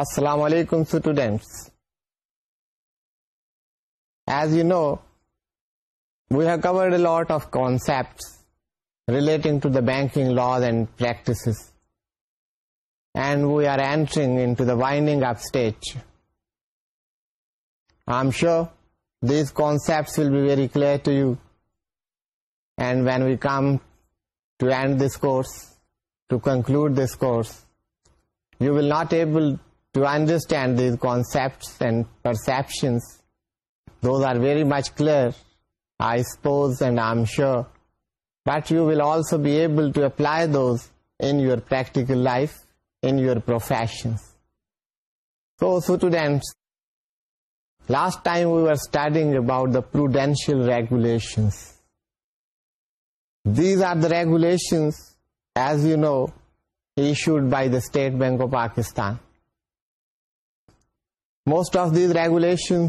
السلام علیکم students as you know we have covered a lot of concept relating to the banking laws and practices and we are entering in to the winding up stage I am sure these concept will be very clear to you and when we come to end this course to conclude this course you will not able you understand these concepts and perceptions. Those are very much clear, I suppose, and I'm sure. But you will also be able to apply those in your practical life, in your professions. So, students, last time we were studying about the prudential regulations. These are the regulations, as you know, issued by the State Bank of Pakistan. Most of these regulation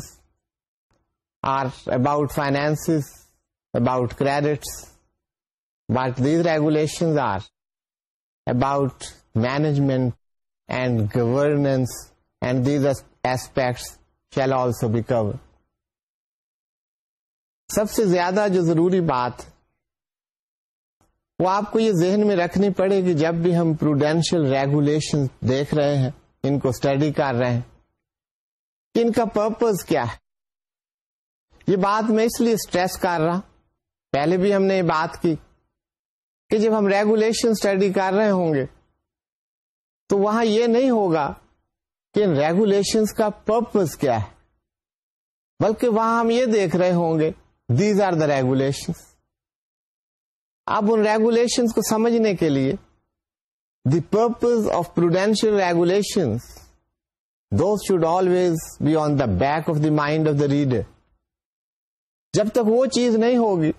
are about finance about credits what these regulation about management and aspects aspects shall also covered. سب سے زیادہ جو ضروری بات وہ آپ کو یہ ذہن میں رکھنی پڑے کہ جب بھی ہم پروڈینشیل ریگولیشن دیکھ رہے ہیں ان کو اسٹڈی کر رہے ہیں کہ ان کا پرپز کیا ہے یہ بات میں اس لیے اسٹریس کر رہا پہلے بھی ہم نے یہ بات کی کہ جب ہم ریگولیشن اسٹڈی کر رہے ہوں گے تو وہاں یہ نہیں ہوگا کہ ان ریگولیشن کا پرپز کیا ہے بلکہ وہاں ہم یہ دیکھ رہے ہوں گے دیز آر دا ریگولیشن اب ان ریگولیشن کو سمجھنے کے لیے the purpose of prudential regulation though should always be on the back of the mind of the reader جب تک وہ چیز نہیں ہوگی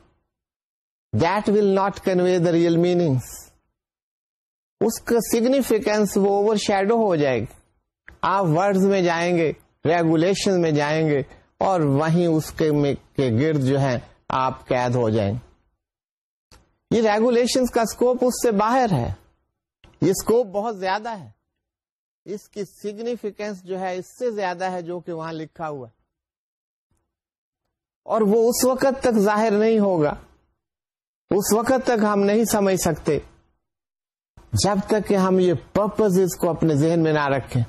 will not convey the real meanings اس کا سگنیفیکینس وہ اوور شیڈو ہو جائے گی آپ ورڈز میں جائیں گے ریگولیشن میں جائیں گے اور وہیں اس کے گرد جو ہے آپ قید ہو جائیں گے یہ ریگولیشن کا اسکوپ اس سے باہر ہے یہ اسکوپ بہت زیادہ ہے اس کی سگنیفیکینس جو ہے اس سے زیادہ ہے جو کہ وہاں لکھا ہوا اور وہ اس وقت تک ظاہر نہیں ہوگا اس وقت تک ہم نہیں سمجھ سکتے جب تک کہ ہم یہ پرپز کو اپنے ذہن میں نہ رکھیں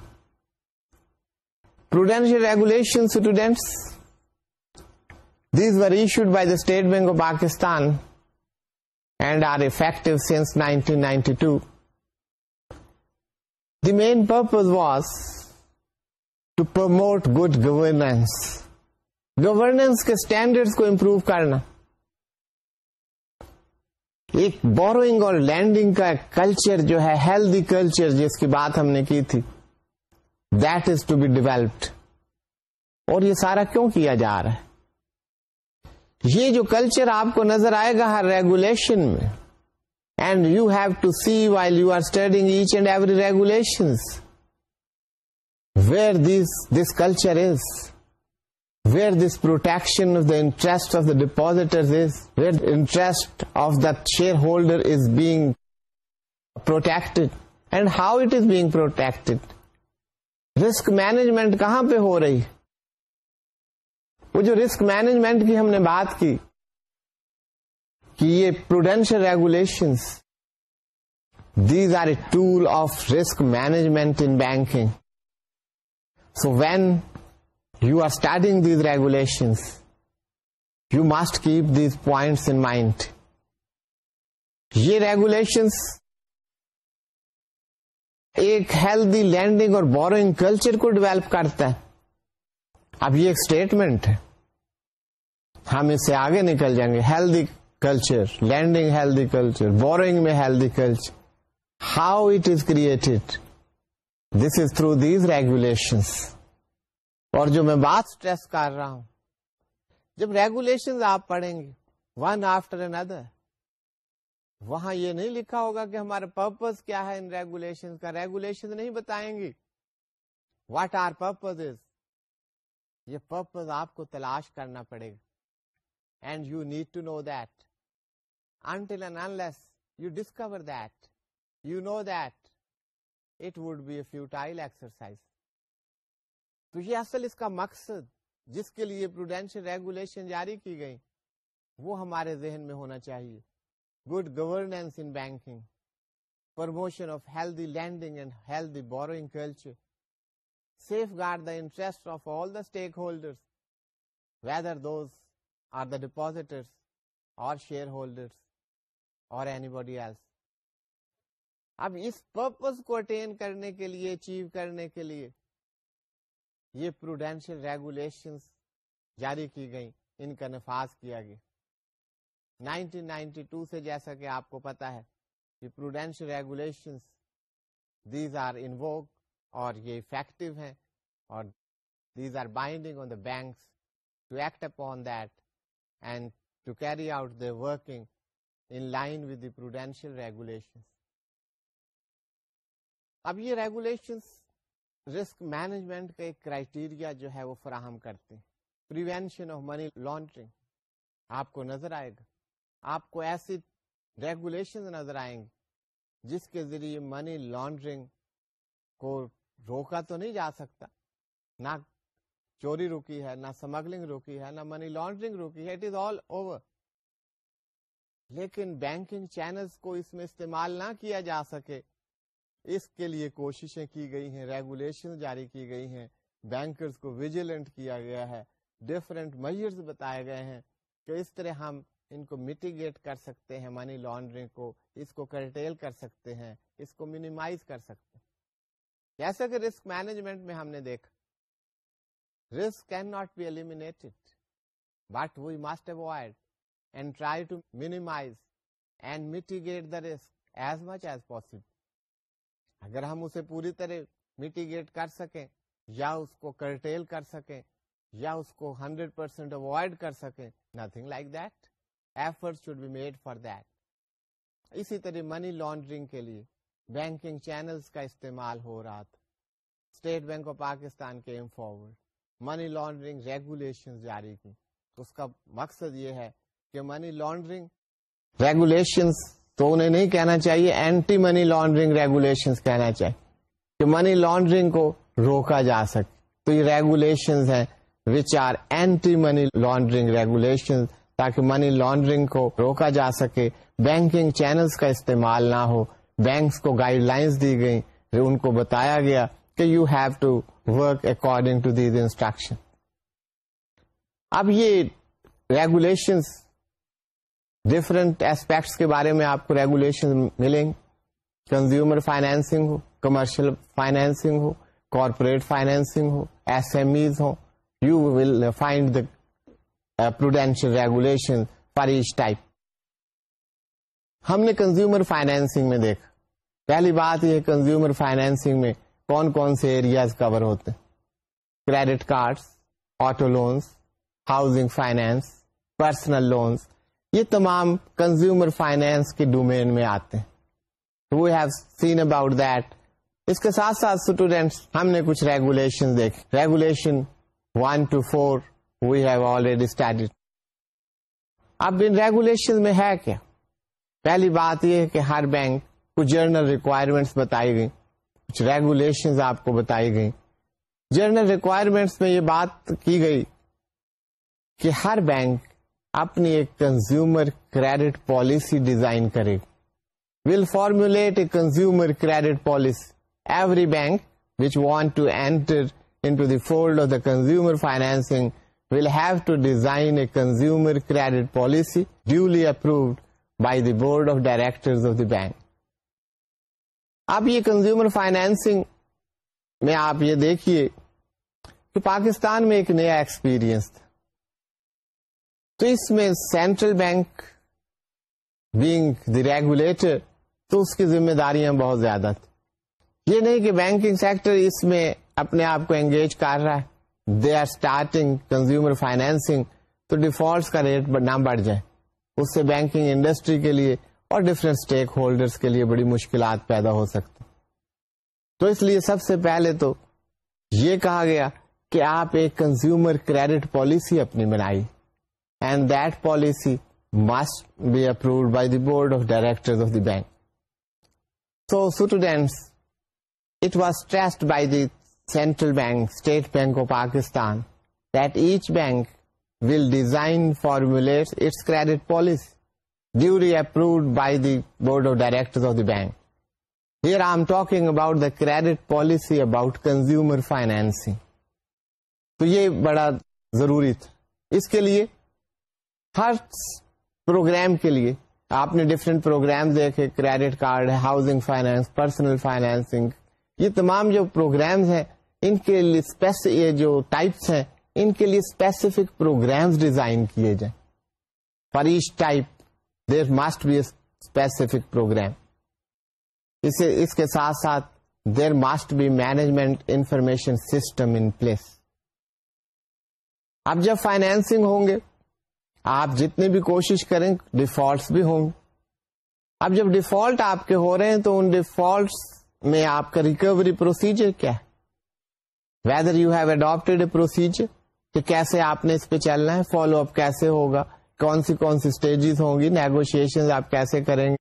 prudential regulation students these were issued by the State Bank of Pakistan and are effective since nineteen ninety two main purpose was to promote good governance governance کے اسٹینڈرڈ کو امپروو کرنا ایک بوروئنگ اور لینڈنگ کا culture جو ہے healthy culture جس کی بات ہم نے کی تھی that is to be developed اور یہ سارا کیوں کیا جا رہا ہے یہ جو کلچر آپ کو نظر آئے گا ہر ریگولیشن میں and you have to see while you are studying each and every regulation where this this culture is where this protection of the interest of the is where interest of the share holder is being protected and how it is being protected risk management کہاں پہ ہو رہی وہ جو risk management کی ہم نے بات کی کہ یہ prudential regulations these are a tool of risk management in banking so when you are starting these regulation you must keep these points in mind یہ ریگولیشن ایک ہیلدی لینڈنگ اور بوروئنگ کلچر کو ڈیولپ کرتا ہے اب یہ ایک statement ہے ہم اس سے آگے نکل جائیں گے healthy culture lending healthy culture borrowing میں healthy culture how it is created this is through these regulation اور جو میں بات اسٹریس کر رہا ہوں جب ریگولیشن آپ پڑھیں گے ون آفٹر این ادر وہاں یہ نہیں لکھا ہوگا کہ ہمارا پرپز کیا ہے ان ریگولیشن کا ریگولیشن نہیں بتائیں گے واٹ آر پرپز یہ پرپز آپ کو تلاش کرنا پڑے گا and you need to know that until and you discover that you know the futile اس کا مقصد جس کے لیے جاری کی گئی وہ ہمارے ذہن میں ہونا چاہیے good banking promotion of healthy lending borrowing culture interest of all the stakeholder whether اور شیئر ہولڈرس اور اینی باڈی ایلس اب اس پرپز کو اٹین کرنے کے لیے اچیو کرنے کے لیے یہ پروڈینشیل ریگولیشن جاری کی گئیں ان کا نفاذ کیا گیا 1992 سے جیسا کہ آپ کو پتا ہے یہ پروڈینشیل ریگولیشن دیز آر اور یہ افیکٹو ہیں اور these are binding on the banks to act that and to carry out the working line with the prudential regulation اب یہ ریگولیشن رسک مینجمنٹ کا ایک کرائٹیریا جو ہے وہ فراہم کرتے ہیں آف منی لانڈرنگ آپ کو نظر آئے گا آپ کو ایسی ریگولیشن نظر آئیں گے جس کے ذریعے منی لانڈرنگ کو روکا تو نہیں جا سکتا نہ چوری روکی ہے نہ سمگلنگ روکی ہے نہ منی لانڈرنگ روکی ہے اٹ از آل اوور لیکن بینکنگ چینلز کو اس میں استعمال نہ کیا جا سکے اس کے لیے کوششیں کی گئی ہیں ریگولیشن جاری کی گئی ہیں بینکرز کو ویجیلنٹ کیا گیا ہے ڈفرینٹ میئرز بتائے گئے ہیں کہ اس طرح ہم ان کو میٹیگیٹ کر سکتے ہیں منی لانڈرنگ کو اس کو کرٹیل کر سکتے ہیں اس کو مینیمائز کر سکتے ہیں جیسا کہ رسک مینجمنٹ میں ہم نے دیکھا risk can not be L but we must avoid اگر ہم اسے پوری طرح میٹیگیٹ کر سکیں یا اس کو کرٹیل کر سکیں یا اس کو ہنڈریڈ پرسینٹ اوائڈ کر سکیں nothing like that effort should be made for that اسی طرح منی لانڈرنگ کے لیے بینکنگ چینلس کا استعمال ہو رہا تھا اسٹیٹ بینک آف پاکستان کے ایم فارورڈ منی لانڈرنگ ریگولیشن جاری کی اس کا مقصد یہ ہے کہ منی لانڈرنگ لانڈرگولیشنس تو انہیں نہیں کہنا چاہیے اینٹی منی لانڈرنگ ریگولشن کہنا چاہیے کہ منی لانڈرنگ کو روکا جا سکے تو یہ ریگولیشنز ہیں which are anti money laundering regulation تاکہ منی لانڈرنگ کو روکا جا سکے بینکنگ چینلز کا استعمال نہ ہو بینکس کو گائیڈ لائنز دی گئی ان کو بتایا گیا کہ you have to work according to these instruction اب یہ ریگولیشنز ڈفرنٹ ایسپیکٹس کے بارے میں آپ کو ریگولیشن ملیں گے کنزیومر فائنینسنگ ہو کمرشل فائنینسنگ ہو کارپوریٹ فائنینسنگ ہو S M Es who you will find the prudential regulation for each type ہم نے کنزیومر فائنینسنگ میں دیکھا پہلی بات یہ کنزیومر فائنینسنگ میں کون کون سے ایریاز کور ہوتے ہیں credit cards auto loans housing finance personal loans یہ تمام کنزیومر فائنینس کے ڈومین میں آتے ہیں we have seen about that اس کے ساتھ ساتھ اسٹوڈینٹس ہم نے کچھ ریگولیشن دیکھے regulation one two four we have already start اب ان ریگولیشن میں ہے کیا پہلی بات یہ ہے کہ ہر بینک کچھ جرنل ریکوائرمنٹس بتائی گئی کچھ ریگولیشن آپ کو بتائی گئی جرنل ریکوائرمنٹس میں یہ بات کی گئی کہ ہر بینک اپنی ایک کنزیومر کریڈٹ پالیسی ڈیزائن کرے will formulate a consumer credit policy every bank which want to enter the fold of the consumer financing will have to design a consumer credit policy duly approved by the board of director bank اب یہ consumer financing میں آپ یہ دیکھیے کہ پاکستان میں ایک نیا ایکسپیرینس تھا تو اس میں central bank being the regulator تو اس کی ذمہ داریاں بہت زیادہ تھی یہ نہیں کہ بینکنگ سیکٹر اس میں اپنے آپ کو انگیج کر رہا ہے they are starting consumer financing تو ڈیفالٹ کا ریٹ نہ بڑھ جائے اس سے بینکنگ انڈسٹری کے لیے اور ڈفرینٹ اسٹیک ہولڈرس کے لیے بڑی مشکلات پیدا ہو سکتی تو اس لیے سب سے پہلے تو یہ کہا گیا کہ آپ ایک کنزیومر کریڈٹ پالیسی اپنی بنائی and that policy must be approved by the board of director bank so students will design formulate its credit policy duly approved by the board of director bank یار I talking about the credit policy about consumer finance تو یہ بڑا ضروری تھا اس کے لیے ہر programme کے لیے آپ نے ڈفرینٹ پروگرام دیکھے کریڈٹ کارڈ ہے ہاؤسنگ فائنانس پرسنل فائنینسنگ یہ تمام جو پروگرامز ہیں ان کے لیے یہ جو ٹائپس ہیں ان کے لیے اسپیسیفک پروگرامز ڈیزائن کیے جائیں for each type there must be specific program اسے اس کے ساتھ ساتھ there must be management information system in place اب جب فائنینسنگ ہوں گے آپ جتنے بھی کوشش کریں ڈیفالٹس بھی ہوں گے اب جب ڈیفالٹ آپ کے ہو رہے ہیں تو ان ڈیفالٹس میں آپ کا ریکوری پروسیجر کیا ہے whether you have adapted a procedure کہ کیسے آپ نے اس پہ چلنا ہے فالو اپ کیسے ہوگا کون سی کون سی اسٹیجز ہوں گی نیگوشیشن آپ کیسے کریں گے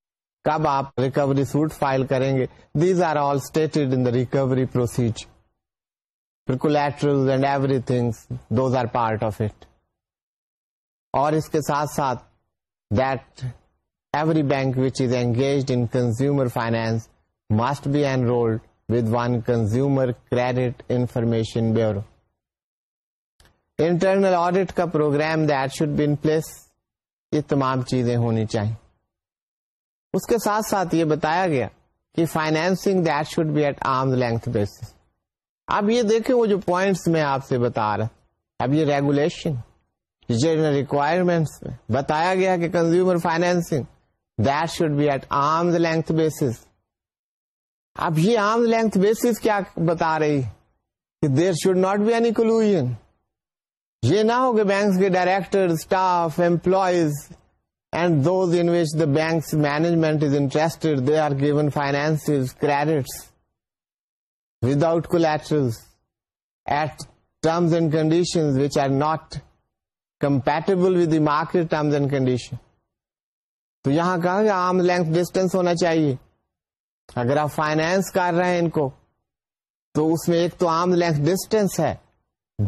کب آپ ریکوری سوٹ فائل کریں گے these are all stated in recovery procedure collateral and every things those are part of it اور اس کے ساتھ ساتھ that every bank which is engage in consumer finance must be enrolled with one consumer credit information bureau internal audit کا program that should be in place یہ تمام چیزیں ہونی چاہیے اس کے ساتھ ساتھ یہ بتایا گیا کہ financing that should be at arm length base اب یہ دیکھیں وہ جو پوائنٹس میں آپ سے بتا رہا اب یہ ریگولیشن جنرل ریکوائرمنٹس بتایا گیا کہ consumer financing that should be at arm length basis اب یہ آم لینتھ بیس کیا بتا رہی کہ there should not be any collusion یہ نہ ہو کہ بینکس کے director staff employees and those in which the banks management is interest they are given finance credits without terms and condition which are not compatible with the market and condition تو یہاں کہا کہ arm length distance ہونا چاہیے اگر آپ finance کر رہے ہیں ان کو تو اس میں ایک تو آم لینتھ ڈسٹینس ہے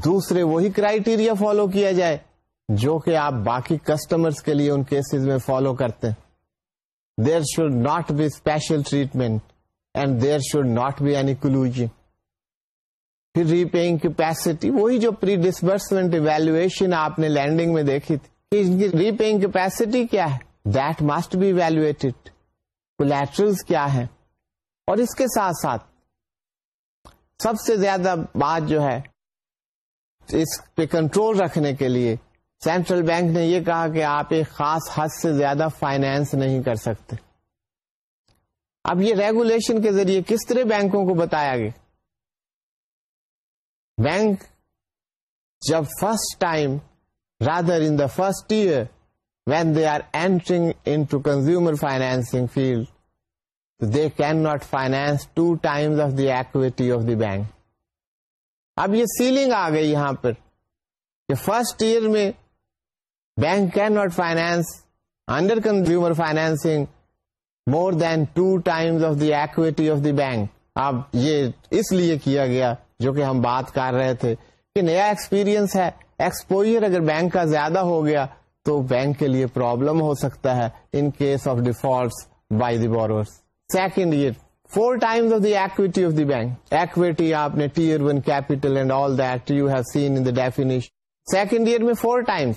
دوسرے وہی کرائیٹیریا فالو کیا جائے جو کہ آپ باقی کسٹمر کے لیے ان کیسز میں فالو کرتے ہیں there should not be special treatment and there should not be any clogging پھر ری پیئنگ کیپیسٹی وہی جو پری ڈسبرسمنٹ ایویلویشن آپ نے لینڈنگ میں دیکھی تھی ان کی ری پیئنگ کیپیسٹی کیا ہے دیٹ مسٹ بی کیا ہے اور اس کے ساتھ ساتھ سب سے زیادہ بات جو ہے اس پہ کنٹرول رکھنے کے لیے سینٹرل بینک نے یہ کہا کہ آپ ایک خاص حد سے زیادہ فائنینس نہیں کر سکتے اب یہ ریگولیشن کے ذریعے کس طرح بینکوں کو بتایا گیا بینک جب first time rather in the first year when they are entering into consumer financing field they can not finance two times of the equity of the bank اب یہ سیلنگ آ گئی یہاں پر فرسٹ ایئر میں bank can not finance under consumer financing more than two times of the equity of the bank اب یہ اس لیے کیا گیا جو کہ ہم بات کر رہے تھے کہ نیا ایکسپیرینس ہے ایکسپوئر اگر بینک کا زیادہ ہو گیا تو بینک کے لیے پرابلم ہو سکتا ہے in case of by the bore second year four times bank equity آپ نے one capital and all that you have seen in definition second year میں فور ٹائمس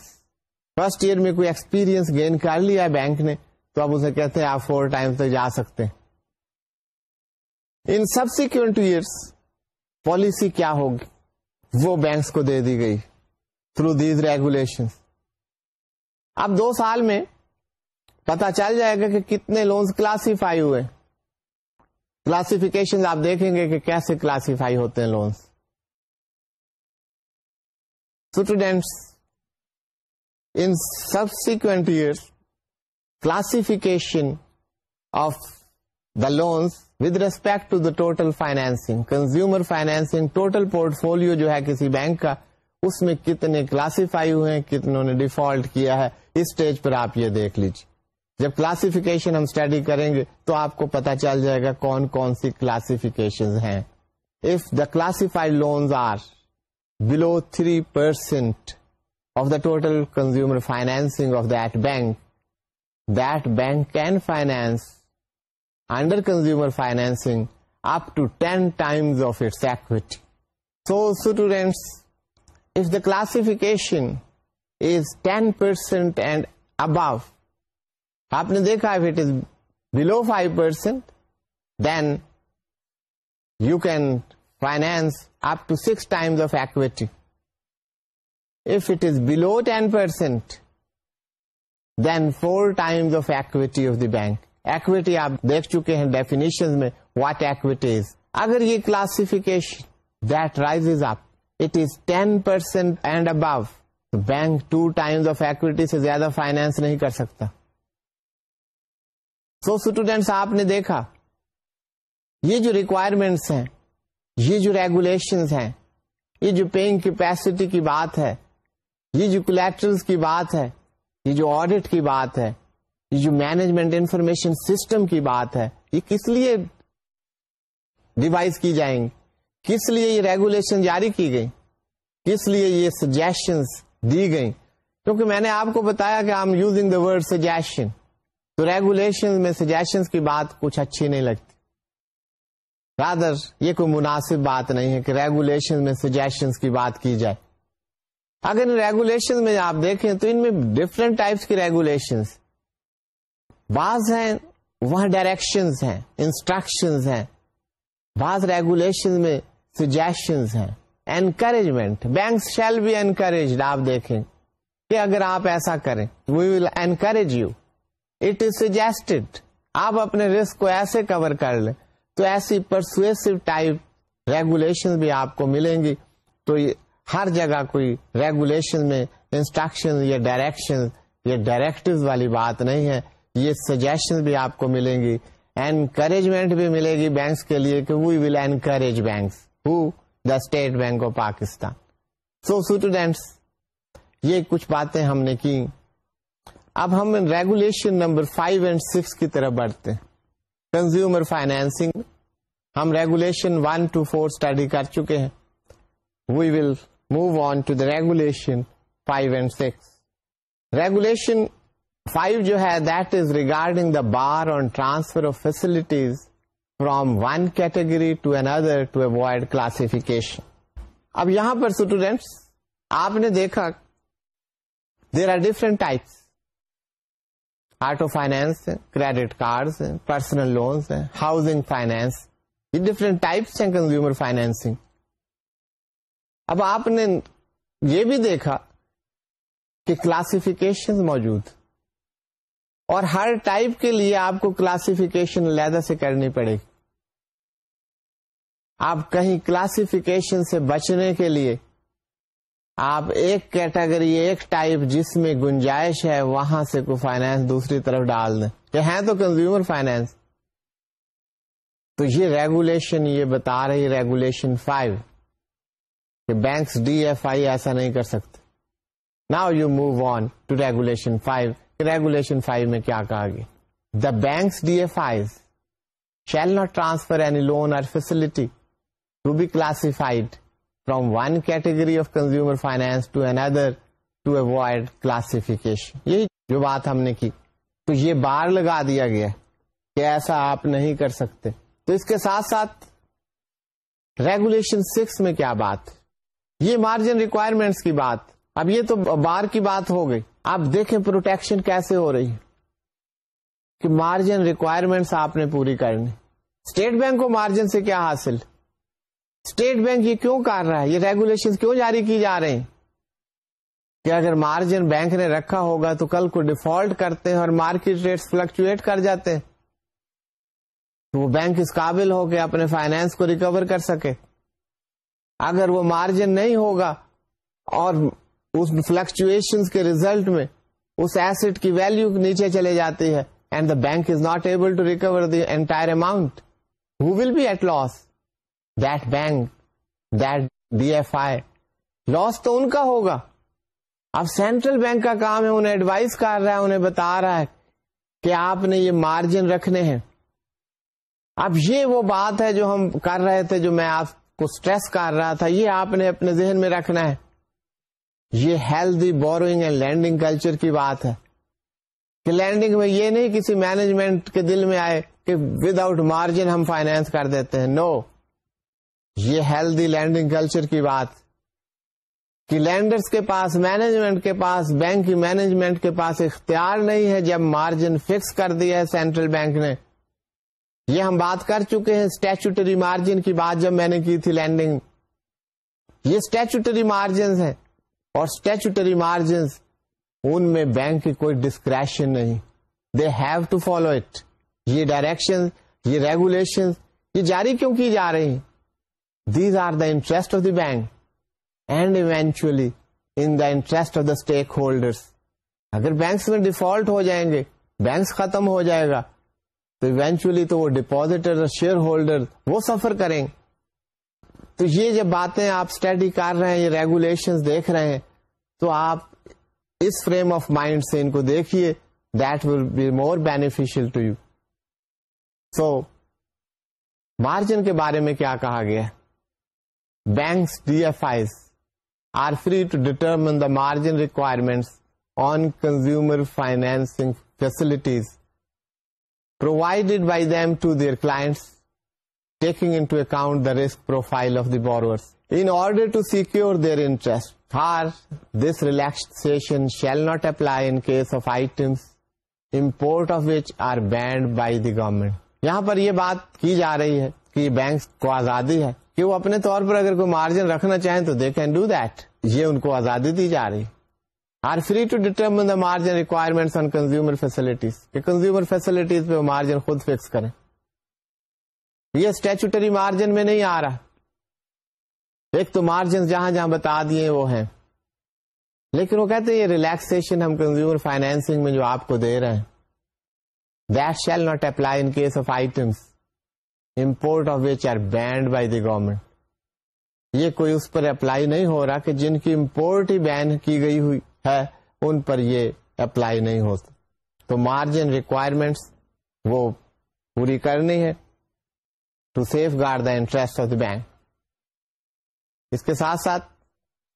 فرسٹ ایئر میں کوئی ایکسپیرئنس گین کر لیا بینک نے تو آپ اسے کہتے ہیں آپ فور ٹائمس تک جا سکتے ہیں ان سبسیکوینٹ ایئرس پالیسی کیا ہوگی وہ بینکس کو دے دی گئی تھرو دیز ریگولیشن اب دو سال میں پتا چل جائے گا کہ کتنے لونز کلاسیفائی ہوئے کلاسیفیکیشن آپ دیکھیں گے کہ کیسے کلاسیفائی ہوتے ہیں لونس اسٹوڈینٹس ان سب year classification of the loans total financing consumer financing total portfolio جو ہے کسی بینک کا اس میں کتنے کلاسیفائی ہوئے ہیں کتنے ڈیفالٹ کیا ہے اس اسٹیج پر آپ یہ دیکھ لیجیے جب کلاسفکیشن ہم اسٹڈی کریں گے تو آپ کو پتا چل جائے گا کون کون سی کلاسفکیشن ہیں if the classified loans are below three percent of the total consumer financing of that bank that bank can finance under consumer financing up to ten times of its equity so students if the classification is ten percent and above آپ نے دیکھا five percent then you can finance up to six times of equity if it is below ten percent then four times of equity of the bank equity آپ دیکھ چکے ہیں definition میں what اگر یہ ایک کلاسکیشن دائز آپ ten percent and above bank two time of equity سے زیادہ فائنینس نہیں کر سکتا سو اسٹوڈینٹس آپ نے دیکھا یہ جو ریکوائرمنٹس ہیں یہ جو ریگولیشن ہیں یہ جو پیئنگ کیپیسٹی کی بات ہے یہ جو کلیکٹر کی بات ہے یہ جو آڈیٹ کی بات ہے جو مینجمنٹ انفارمیشن سسٹم کی بات ہے یہ کس لیے ڈیوائز کی جائیں گی کس لیے یہ ریگولیشن جاری کی گئی کس لیے یہ سجیشن دی گئی کیونکہ میں نے آپ کو بتایا کہ I using the word suggestion تو ریگولیشن میں سجیشن کی بات کچھ اچھی نہیں لگتی رادر یہ کوئی مناسب بات نہیں ہے کہ ریگولیشن میں سجیشن کی بات کی جائے اگر ریگولیشن میں آپ دیکھیں تو ان میں ڈفرینٹ ٹائپس کی ریگولیشن بعض ہیں وہاں ڈائریکشن ہیں انسٹرکشن بعض ریگولیشن میں سجیشن ہیں encouragement bank shall be encourage آپ دیکھیں کہ اگر آپ ایسا کریں we will encourage you it is suggested آپ اپنے رسک کو ایسے کور کر لیں تو ایسی پرسویسو ٹائپ ریگولیشن بھی آپ کو ملیں گی تو ہر جگہ کوئی ریگولیشن میں انسٹرکشن یا ڈائریکشن یا ڈائریکٹ والی بات نہیں ہے یہ سجیشن بھی آپ کو ملیں گی انکریجمنٹ بھی ملے گی بینکس کے لیے کہ we will banks who the State Bank of Pakistan so students یہ کچھ باتیں ہم نے کی اب ہم regulation number five and six کی طرف بڑھتے ہیں کنزیومر فائنینسنگ ہم regulation one two four study کر چکے ہیں we will move on to the regulation five and six regulation five جو ہے that is regarding the bar on transfer of facilities from one category to another to avoid classification اب یہاں پر students آپ نے دیکھا there are different types auto finance credit card personal loans housing finance یہ different types ہیں consumer financing اب آپ نے یہ بھی دیکھا کہ کلاسفیکیشن موجود اور ہر ٹائپ کے لیے آپ کو کلاسفکیشن لہدا سے کرنی پڑے گی آپ کہیں کلاسیفیکیشن سے بچنے کے لیے آپ ایک کیٹیگری ایک ٹائپ جس میں گنجائش ہے وہاں سے فائنینس دوسری طرف ڈال دیں کہ ہیں تو کنزیومر فائنینس تو یہ ریگولیشن یہ بتا رہی ریگولیشن فائیو کہ بینکس ڈی ایف آئی ایسا نہیں کر سکتے now you move on to regulation five regulation five میں کیا کہا گیا the banks D F Is shall not transfer any loan facility to be classified from one category of consumer finance to another to avoid classification یہی جو بات ہم نے کی تو یہ بار لگا دیا گیا کہ ایسا آپ نہیں کر سکتے تو اس کے ساتھ ساتھ ریگولیشن سکس میں کیا بات یہ مارجن ریکوائرمنٹس کی بات اب یہ تو بار کی بات ہو گئی آپ دیکھیں پروٹیکشن کیسے ہو رہی کہ مارجن ریکوائرمنٹس آپ نے پوری کرنی اسٹیٹ بینک کو مارجن سے کیا حاصل اسٹیٹ بینک یہ کیوں کر رہا ہے یہ ریگولیشن کیوں جاری کی جا رہے ہیں کہ اگر مارجن بینک نے رکھا ہوگا تو کل کو ڈیفالٹ کرتے ہیں اور مارکیٹ ریٹ فلکچویٹ کر جاتے ہیں تو وہ بینک اس قابل ہو کے اپنے فائنینس کو ریکور کر سکے اگر وہ مارجن نہیں ہوگا اور اس فلکچویشن کے ریزلٹ میں اس ایسٹ کی ویلو نیچے چلے جاتی ہے and the bank is not able to recover the entire amount who will be at loss that bank that D F I loss تو ان کا ہوگا اب سینٹرل بینک کا کام ہے انہیں ایڈوائز کر رہا ہے انہیں بتا رہا ہے کہ آپ نے یہ مارجن رکھنے ہیں اب یہ وہ بات ہے جو ہم کر رہے تھے جو میں آپ کو سٹریس کر رہا تھا یہ آپ نے اپنے ذہن میں رکھنا ہے یہ healthy borrowing and lending culture کی بات ہے کہ لینڈنگ میں یہ نہیں کسی مینجمنٹ کے دل میں آئے کہ ود آؤٹ مارجن ہم فائنینس کر دیتے ہیں نو یہ ہیلدی لینڈنگ کلچر کی بات کہ لینڈرز کے پاس مینجمنٹ کے پاس بینک کی مینجمنٹ کے پاس اختیار نہیں ہے جب مارجن فکس کر دیا ہے سینٹرل بینک نے یہ ہم بات کر چکے ہیں اسٹیچوٹری مارجن کی بات جب میں نے کی تھی لینڈنگ یہ اسٹیچوٹری مارجنز ہیں اور اسٹیچوٹری مارجنس ان میں بینک کی کوئی ڈسکریشن نہیں they have to follow it یہ ڈائریکشن یہ ریگولیشن یہ جاری کیوں کی جا رہی these are the interest of the bank and eventually in the interest of the stakeholders اگر بینکس میں ڈیفالٹ ہو جائیں گے بینکس ختم ہو جائے گا تو ایونچولی تو وہ ڈیپوزیٹر شیئر ہولڈر وہ سفر کریں گے تو یہ جب باتیں آپ اسٹڈی کر رہے ہیں یہ ریگولیشن دیکھ رہے ہیں تو آپ اس فریم آف مائنڈ سے ان کو دیکھیے that will be more to you so margin کے بارے میں کیا کہا گیا banks D F I are free to determine the margin requirement on consumer financing facilities provided by them to their clients taking into account the risk profile of the borrowers. In order to secure their interest, far this relaxation shall not apply in case of items import of which are banned by the government. یہاں پر یہ بات کی جا رہی ہے کہ banks کو آزادی ہے کہ وہ اپنے طور پر اگر کوئی مارجن رکھنا چاہیں تو دے کین ڈو دیٹ یہ ان کو آزادی دی جا رہی are free to determine the margin requirement on consumer facilities کہ کنزیومر فیسلٹیز پہ مارجن خود فکس کریں یہ اسٹیچوٹری مارجن میں نہیں آ رہا ایک تو مارجن جہاں جہاں بتا دیے وہ ہیں لیکن وہ کہتے ہیں یہ ریلیکسن ہم کنزیومر فائنینسنگ میں جو آپ کو دے رہے ہیں that shall not apply in case of items import of which are banned by the government یہ کوئی اس پر اپلائی نہیں ہو رہا کہ جن کی امپورٹ ہی بین کی گئی ہوئی ہے ان پر یہ اپلائی نہیں ہو سکتا تو مارجن ریکوائرمنٹس وہ پوری کرنی ہے to safeguard the interest of the bank اس کے ساتھ ساتھ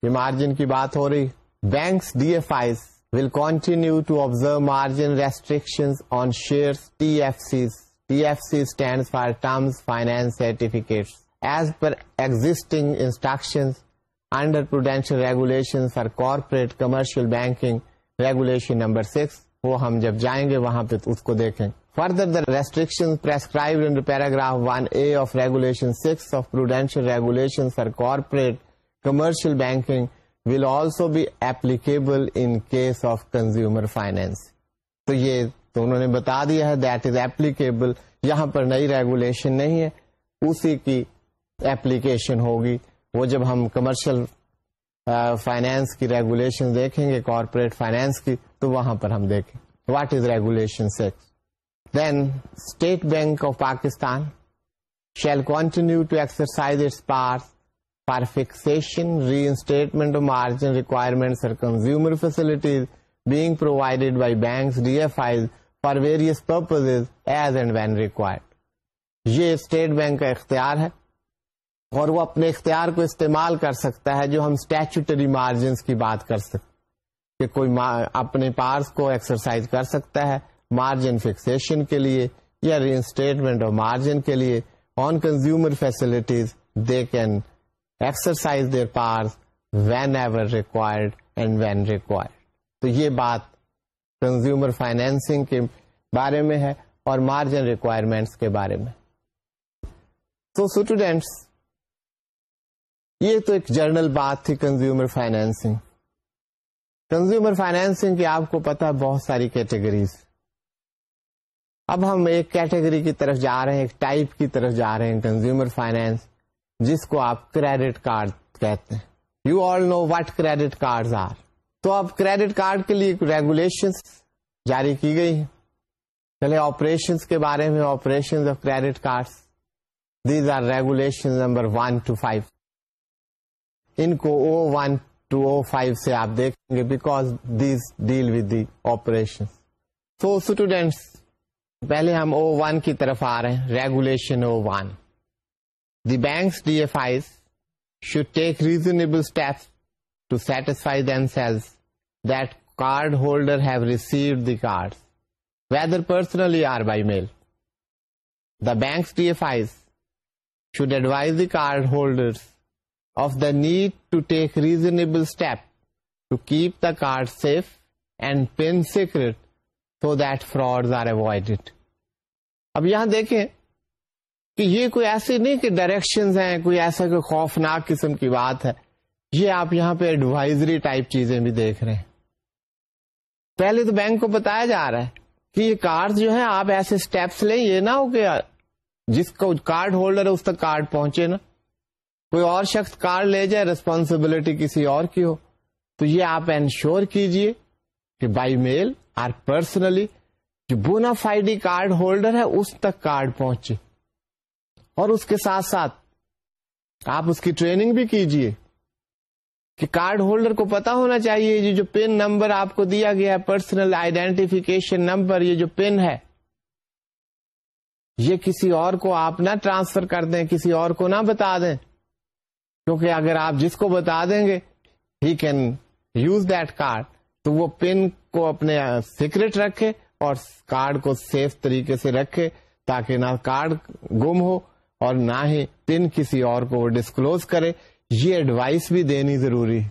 یہ مارجن کی بات ہو رہی banks D F Is will continue to observe margin restriction on share T F C F C stand for terms finance certificate as per existing instruction under prudential regulation for corporate commercial banking regulation number six وہ ہم جب جائیں گے وہاں پہ اس کو دیکھیں further the restriction six of prudential regulation for corporate commercial banking be applicable in case of consumer finance. تو یہ تو انہوں نے بتا دیا ہے دیٹ از ایپلیکیبل یہاں پر نئی ریگولیشن نہیں ہے اسی کی ایپلیکیشن ہوگی وہ جب ہم کمرشل فائنینس کی ریگولیشن دیکھیں گے کارپوریٹ فائنینس کی تو وہاں پر ہم دیکھیں what is regulation six then State Bank of Pakistan shall continue to exercise its part for fixation, reinstatement of margin requirements or consumer facilities being provided by banks, DFIs for various purposes as and when required. یہ State Bank کا اختیار ہے اور وہ اپنے اختیار کو استعمال کر سکتا ہے جو ہم اسٹیچوٹری مارجنس کی بات کر سکتے کہ کوئی اپنے پارس کو ایکسرسائز کر سکتا ہے مارجن فکسیشن کے لیے یا ری انسٹیٹمنٹ مارجن کے لیے on consumer facilities they can exercise their power whenever required and when required تو یہ بات کنزیومر فائنینسنگ کے بارے میں ہے اور مارجن ریکوائرمنٹس کے بارے میں تو اسٹوڈینٹس یہ تو ایک جرنل بات تھی کنزیومر فائنینسنگ کنزیومر فائنینسنگ کی آپ کو پتا بہت ساری کیٹیگریز اب ہم ایک کیٹیگری کی طرف جا رہے ہیں ایک ٹائپ کی طرف جا رہے ہیں کنزیومر فائنینس جس کو آپ کریڈٹ کارڈ کہتے ہیں you all know what credit card are تو اب کریڈٹ کارڈ کے لیے ریگولیشن جاری کی گئی ہیں چلے آپریشنس کے بارے میں operation of credit card these are regulation number one to five ان کو O one to O five سے آپ دیکھیں گے because these deal with the operation so students پہلے ہم او ون کی طرف آ رہے ہیں regulation O one the banks D F Is should take reasonable step to satisfy then done that card holder have the card whether personally or by mail the banks D F Is should advise the card holder of the need to take reasonable step to keep the card safe and PIN secret so that fraud are avoid اب یہاں دیکھیں کہ یہ کوئی ایسی نہیں کہ direction ہیں کوئی ایسا کوئی خوفناک قسم کی بات ہے یہ آپ یہاں پہ ایڈوائزری ٹائپ چیزیں بھی دیکھ رہے ہیں پہلے تو بینک کو بتایا جا رہا ہے کہ یہ کارڈ جو ہے آپ ایسے اسٹیپس لیں یہ نہ ہو کہ جس کو کارڈ ہولڈر ہے اس تک کارڈ پہنچے نا کوئی اور شخص کارڈ لے جائے ریسپانسبلٹی کسی اور کی ہو تو یہ آپ انشور کیجئے کہ بائی میل پرسنلی جو بونا فائیڈی کارڈ ہولڈر ہے اس تک کارڈ پہنچے اور اس کے ساتھ ساتھ آپ اس کی ٹریننگ بھی کیجئے کہ کارڈ ہولڈر کو پتا ہونا چاہیے جو پن نمبر آپ کو دیا گیا ہے پرسنل آئیڈینٹیفیکیشن نمبر یہ جو پن ہے یہ کسی اور کو آپ نہ ٹرانسفر کر دیں کسی اور کو نہ بتا دیں کیونکہ اگر آپ جس کو بتا دیں گے he can use that card تو وہ پن کو اپنے سیکرٹ رکھے اور کارڈ کو سیف طریقے سے رکھے تاکہ نہ کارڈ گم ہو اور نہ ہی پن کسی اور کو ڈسکلوز کرے یہ ایڈوائس بھی دینی ضروری ہے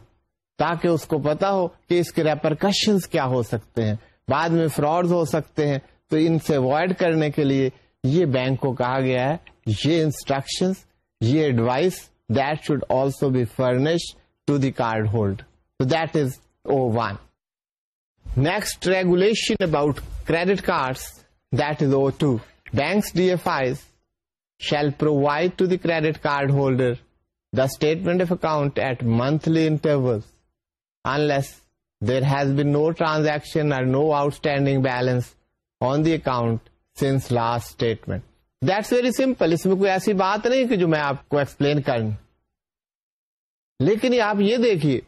تاکہ اس کو پتا ہو کہ اس کے ریپرکشن کیا ہو سکتے ہیں بعد میں فراڈ ہو سکتے ہیں تو ان سے اوائڈ کرنے کے لیے یہ بینک کو کہا گیا ہے یہ انسٹرکشن یہ advice that should also be furnish to the card hold تو that is O one next regulation about credit card banks D F I shall provide to the credit card holder the statement of account at monthly interval transaction or no outstanding balance on the account since last statement that's very simple اس میں کوئی ایسی بات نہیں کہ جو میں آپ کو ایکسپلین کروں لیکن آپ یہ دیکھیے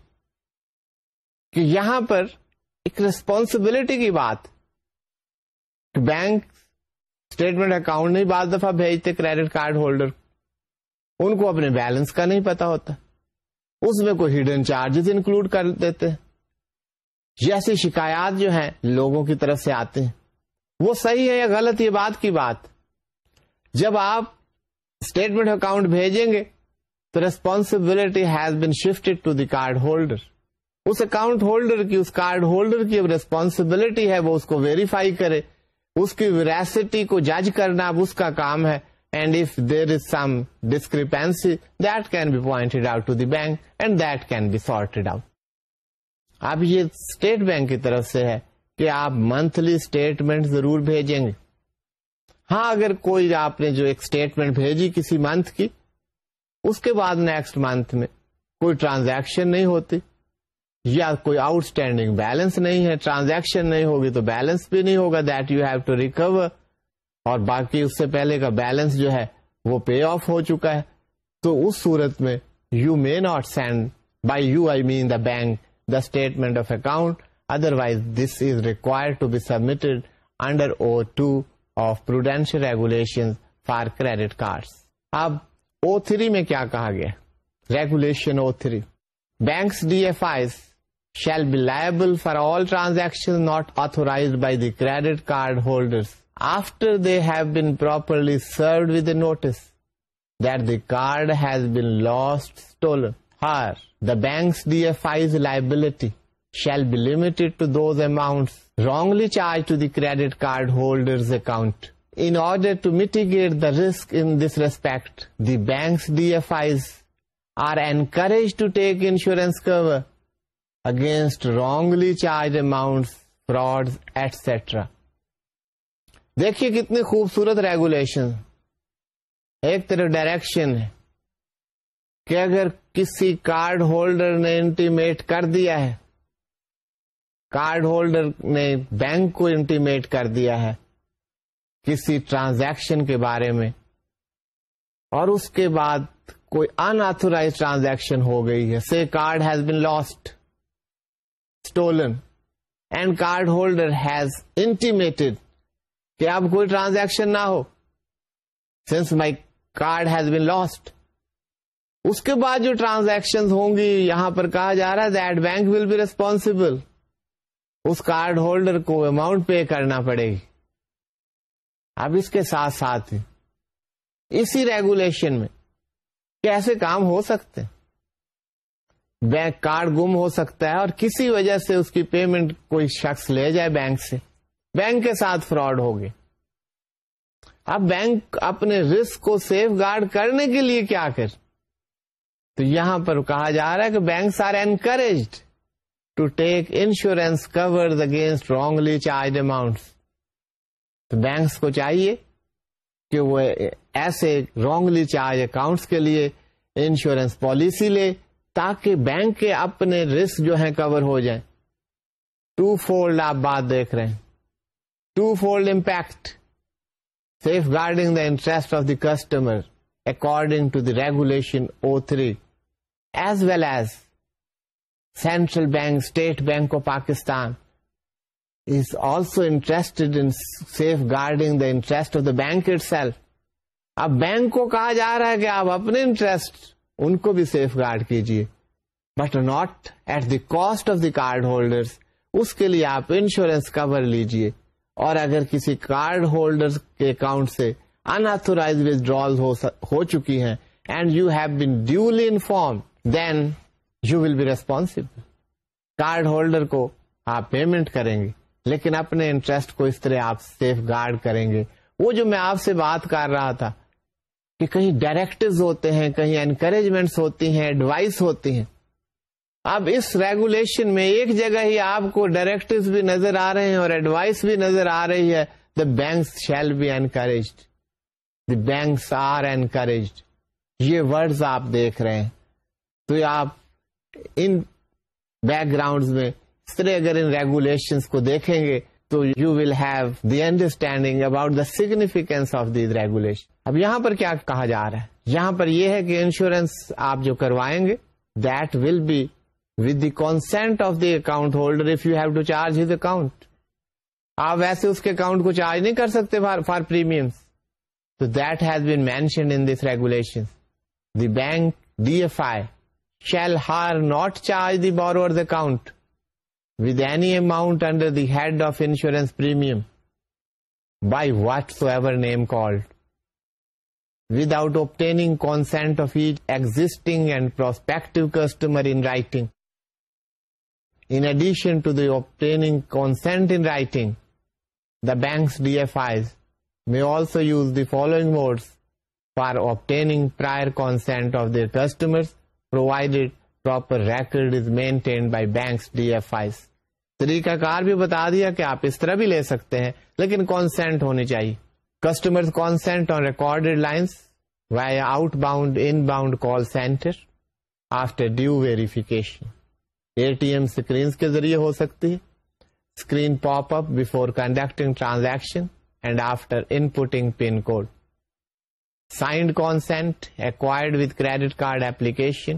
کہ یہاں پر ایک ریسپانسبلٹی کی بات بینک اسٹیٹمنٹ اکاؤنٹ نہیں بعض دفعہ بھیجتے کریڈٹ کارڈ ہولڈر ان کو اپنے بیلنس کا نہیں پتا ہوتا اس میں کوئی ہڈن چارجز انکلوڈ کر دیتے جیسی شکایات جو ہیں لوگوں کی طرف سے آتے ہیں وہ صحیح ہے یا غلط یہ بات کی بات جب آپ اسٹیٹمنٹ اکاؤنٹ بھیجیں گے تو responsibility has been shifted to the card holder us account holder کی اس کارڈ ہولڈر کی ریسپانسبلٹی ہے وہ اس کو ویریفائی کرے اس کی ویراسٹی کو جج کرنا اب اس کا کام ہے and if there is some discrepancy that can be point out to the bank and that can be sorted out اب یہ اسٹیٹ بینک کی طرف سے ہے کہ آپ منتھلی اسٹیٹمنٹ ضرور بھیجیں گے ہاں اگر کوئی آپ نے جو ایک اسٹیٹمنٹ بھیجی کسی منتھ کی اس کے بعد نیکسٹ منتھ میں کوئی ٹرانزیکشن نہیں ہوتی یا کوئی آؤٹ اسٹینڈنگ بیلنس نہیں ہے ٹرانزیکشن نہیں ہوگی تو بیلنس بھی نہیں ہوگا that you have to recover اور باقی اس سے پہلے کا بیلنس جو ہے وہ پے آف ہو چکا ہے تو اس صورت میں you may not send by you I mean the bank the statement of account otherwise this is require to be submitted under O two of prudential regulation for credit cards اب O three میں کیا کہا گیا regulation O three banks D F I shall be liable for all transactions not authorized by the credit card holders after they have been properly served with a notice that the card has been lost, stolen. However, the bank's DFI's liability shall be limited to those amounts wrongly charged to the credit card holder's account. In order to mitigate the risk in this respect, the bank's DFIs are encouraged to take insurance cover against wrongly charge amount fraud etcetera دیکھیے کتنی خوبصورت regulation ایک طرف direction ہے کہ اگر کسی card holder نے انٹیمیٹ کر دیا ہے کارڈ ہولڈر نے بینک کو انٹیمیٹ کر دیا ہے کسی ٹرانزیکشن کے بارے میں اور اس کے بعد کوئی انآترائز ٹرانزیکشن ہو گئی ہے see card has been lost holder has intimated کہ اب کوئی ٹرانزیکشن نہ my card has been lost اس کے بعد جو ٹرانزیکشن ہوں گی یہاں پر کہا جا رہا ہے that bank will be responsible us card holder کو اماؤنٹ پے کرنا پڑے گی اب اس کے ساتھ ساتھ اسی ریگولیشن میں کیسے کام ہو سکتے ہیں بینک کارڈ گم ہو سکتا ہے اور کسی وجہ سے اس کی پیمنٹ کوئی شخص لے جائے بینک سے بینک کے ساتھ فراڈ ہوگی اب بینک اپنے رسک کو سیف گارڈ کرنے کے لیے کیا کر تو یہاں پر کہا جا رہا ہے کہ banks are encouraged to take insurance cover against wrongly charge amounts تو بینکس کو چاہیے کہ وہ ایسے رانگلی چارج اکاؤنٹس کے لیے انشورینس پالیسی لے تاکہ بینک کے اپنے رسک جو ہیں کور ہو جائیں ٹو فولڈ آپ بات دیکھ رہے ہیں twofold impact safeguarding the interest of the customer according to the regulation O three as well as central bank state bank of Pakistan is also interested in safeguarding the interest of the bank itself. اب bank کو کہا جا رہا ہے کہ آپ اپنے interest ان کو بھی سیف گارڈ کیجیے but not at the cost of the card holder اس کے لیے آپ انشورینس کور لیجیے اور اگر کسی کارڈ ہولڈر کے اکاؤنٹ سے انتورائز آتھورائز ہو چکی ہیں and you have been duly informed then you will be responsible card holder کو آپ پیمنٹ کریں گے لیکن اپنے انٹرسٹ کو اس طرح آپ سیف گارڈ کریں گے وہ جو میں آپ سے بات کر رہا تھا کہ کہیں ڈائکٹوز ہوتے ہیں کہیں انکریجمنٹس ہوتی ہیں ایڈوائس ہوتی ہیں اب اس ریگولیشن میں ایک جگہ ہی آپ کو ڈائریکٹوس بھی نظر آ رہے ہیں اور ایڈوائس بھی نظر آ رہی ہے the banks shall be encouraged the banks are encouraged یہ ورڈز آپ دیکھ رہے ہیں تو آپ ان بیک گراؤنڈ میں اس طرح اگر ان ریگولیشنس کو دیکھیں گے تو you will have the understanding about the significance of these regulation اب یہاں پر کیا کہا جا رہا ہے یہاں پر یہ ہے کہ انشورنس آپ جو کروائیں گے that will be with the consent of the account holder if you have to charge his account آپ ویسے اس کے اکاؤنٹ کو چارج نہیں کر سکتے فار تو that has been in this regulation the bank D F I shall her not charge the borrower account with any amount under the head of insurance premium by whatsoever name called without opting consent of each existing and prospect customer D F Is may also use the following words for opting prior consent of their customer provided proper record is maintained by banks D F Is طریقہ کار بھی بتا دیا کہ آپ اس طرح بھی لے سکتے ہیں لیکن کانسینٹ ہونی چاہیے consent on recorded lines via outbound inbound call centre after due verification A T M screen کے ذریعے ہو سکتی ہے screen pop up before conducting transaction and after inputting PIN code signed consent acquired with credit card application